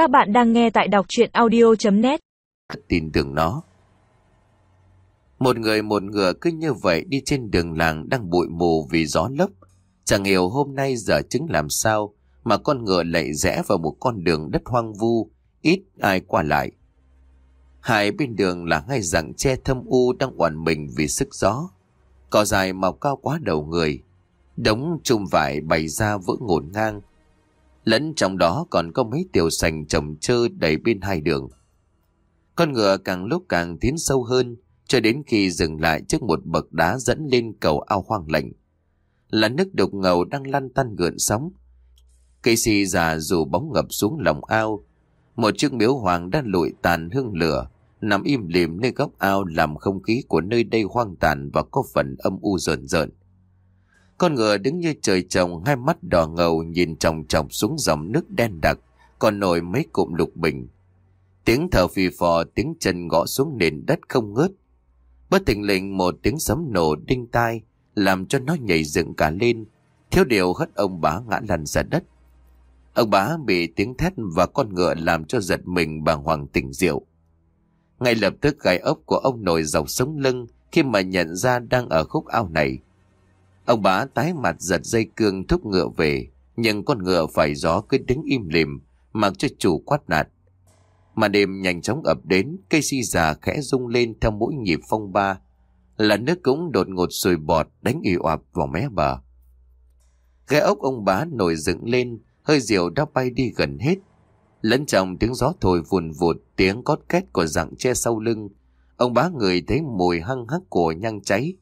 Các bạn đang nghe tại đọc chuyện audio.net tin tưởng nó. Một người một ngựa cứ như vậy đi trên đường làng đang bụi mù vì gió lốc. Chẳng hiểu hôm nay giờ chứng làm sao mà con ngựa lại rẽ vào một con đường đất hoang vu, ít ai qua lại. Hai bên đường là ngay rặng che thâm u đang oằn mình vì sức gió. Cỏ dài mọc cao quá đầu người. Đống chùm vải bày ra vỡ ngổn ngang. Lẫn trong đó còn có mấy tiểu sành trồng trơ đầy bên hai đường. Con ngựa càng lúc càng tiến sâu hơn, cho đến khi dừng lại trước một bậc đá dẫn lên cầu ao hoang lạnh. Là nước đục ngầu đang lăn tăn gợn sóng. Cây xì già dù bóng ngập xuống lòng ao. Một chiếc miếu hoàng đã lụi tàn hương lửa, nằm im lìm nơi góc ao làm không khí của nơi đây hoang tàn và có phần âm u rợn rợn. Con ngựa đứng như trời trồng, hai mắt đỏ ngầu nhìn tròng tròng xuống dòng nước đen đặc, còn nổi mấy cụm lục bình. Tiếng thở phì phò, tiếng chân gõ xuống nền đất không ngớt. Bất tình lình một tiếng sấm nổ đinh tai, làm cho nó nhảy dựng cả lên, thiếu điều hất ông bá ngã lăn ra đất. Ông bá bị tiếng thét và con ngựa làm cho giật mình bàng hoàng tỉnh rượu. Ngay lập tức gai ốc của ông nổi dọc sống lưng khi mà nhận ra đang ở khúc ao này. Ông bá tái mặt giật dây cương thúc ngựa về, nhưng con ngựa phải gió cứ đứng im lìm, mặc cho chủ quát nạt. Mà đêm nhanh chóng ập đến, cây si già khẽ rung lên theo mỗi nhịp phong ba. Là nước cũng đột ngột sùi bọt đánh ì oạp vào mé bờ. Ghé ốc ông bá nổi dựng lên, hơi diều đã bay đi gần hết. Lẫn trong tiếng gió thổi vùn vụt, tiếng cót két của dặng che sau lưng. Ông bá người thấy mùi hăng hắc của nhang cháy.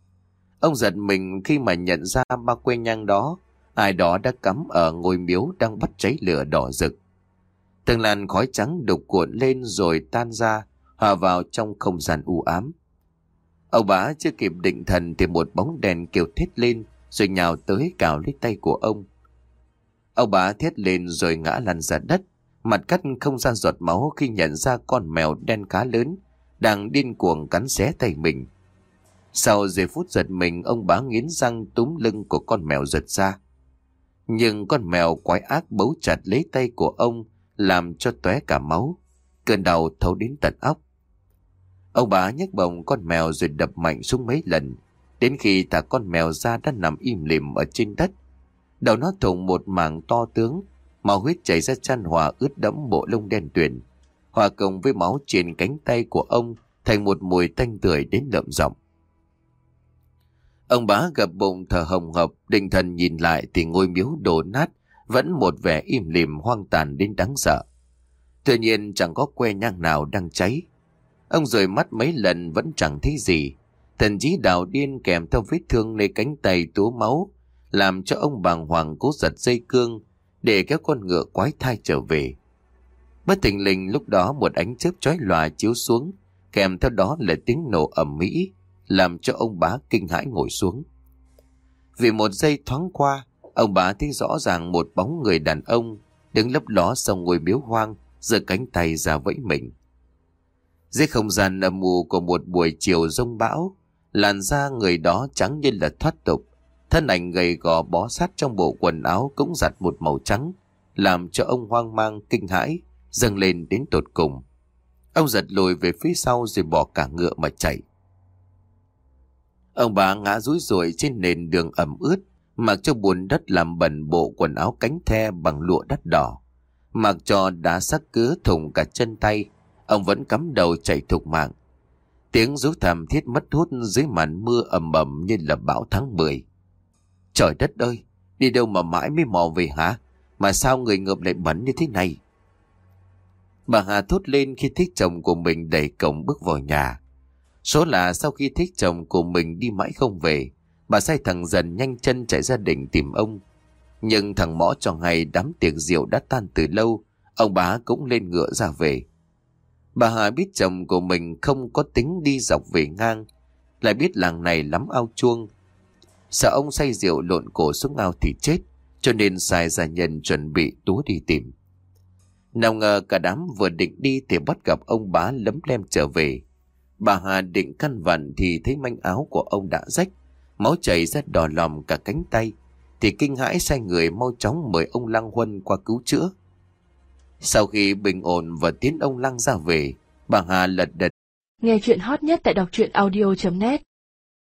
Ông giật mình khi mà nhận ra ba que nhang đó, ai đó đã cắm ở ngôi miếu đang bắt cháy lửa đỏ rực. Từng làn khói trắng đục cuộn lên rồi tan ra, hòa vào trong không gian u ám. Ông bá chưa kịp định thần thì một bóng đèn kêu thét lên rồi nhào tới cào lấy tay của ông. Ông bá thét lên rồi ngã lăn ra đất, mặt cắt không ra giọt máu khi nhận ra con mèo đen cá lớn đang điên cuồng cắn xé tay mình. Sau giây phút giật mình ông bá nghiến răng túm lưng của con mèo giật ra. Nhưng con mèo quái ác bấu chặt lấy tay của ông làm cho tóe cả máu. Cơn đau thấu đến tận óc. Ông bá nhấc bồng con mèo rồi đập mạnh xuống mấy lần. Đến khi thả con mèo ra đã nằm im lìm ở trên đất. Đầu nó thủng một mảng to tướng, máu huyết chảy ra chăn hòa ướt đẫm bộ lông đen tuyền. Hòa cùng với máu trên cánh tay của ông thành một mùi tanh tưởi đến lợm giọng. Ông bá gặp bụng thở hồng hộc, định thần nhìn lại thì ngôi miếu đổ nát, vẫn một vẻ im lìm hoang tàn đến đáng sợ. Tuy nhiên chẳng có que nhang nào đang cháy. Ông rời mắt mấy lần vẫn chẳng thấy gì. Thần chí đào điên kèm theo vết thương nơi cánh tay túa máu, làm cho ông bàng hoàng cố giật dây cương để kéo con ngựa quái thai trở về. Bất thình lình lúc đó một ánh chớp chói lòa chiếu xuống, kèm theo đó là tiếng nổ ầm mỹ làm cho ông bá kinh hãi ngồi xuống. Vì một giây thoáng qua, ông bá thấy rõ ràng một bóng người đàn ông đứng lấp ló sau ngôi miếu hoang, giơ cánh tay ra vẫy mình. Dưới không gian âm mù của một buổi chiều rông bão, làn da người đó trắng như là thoát tục. Thân ảnh gầy gò bó sát trong bộ quần áo cũng giặt một màu trắng, làm cho ông hoang mang kinh hãi, dâng lên đến tột cùng. Ông giật lùi về phía sau rồi bỏ cả ngựa mà chạy. Ông bà ngã rúi rủi trên nền đường ẩm ướt, mặc cho bùn đất làm bẩn bộ quần áo cánh the bằng lụa đất đỏ. Mặc cho đá sắc cứa thủng cả chân tay, ông vẫn cắm đầu chạy thục mạng. Tiếng rú thảm thiết mất hút dưới màn mưa ầm ầm như là bão tháng 10. Trời đất ơi, đi đâu mà mãi mới mò về hả? Mà sao người ngợp lại bẩn như thế này? Bà Hà thốt lên khi thích chồng của mình đẩy cổng bước vào nhà. Số là sau khi thích chồng của mình đi mãi không về, bà sai thằng dần nhanh chân chạy ra đỉnh tìm ông. Nhưng thằng mõ cho hay đám tiệc rượu đã tan từ lâu, ông bá cũng lên ngựa ra về. Bà Hà biết chồng của mình không có tính đi dọc về ngang, lại biết làng này lắm ao chuông. Sợ ông say rượu lộn cổ xuống ao thì chết, cho nên xài gia nhân chuẩn bị túa đi tìm. Nào ngờ cả đám vừa định đi thì bắt gặp ông bá lấm lem trở về. Bà Hà định căn vặn thì thấy manh áo của ông đã rách, máu chảy ra đỏ lòm cả cánh tay, thì kinh hãi sai người mau chóng mời ông Lăng Huân qua cứu chữa. Sau khi bình ổn và tiến ông Lăng ra về, bà Hà lật đật. Nghe chuyện hot nhất tại đọc truyện audio.net